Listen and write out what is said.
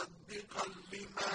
مُصَدِّقًا لِّمَا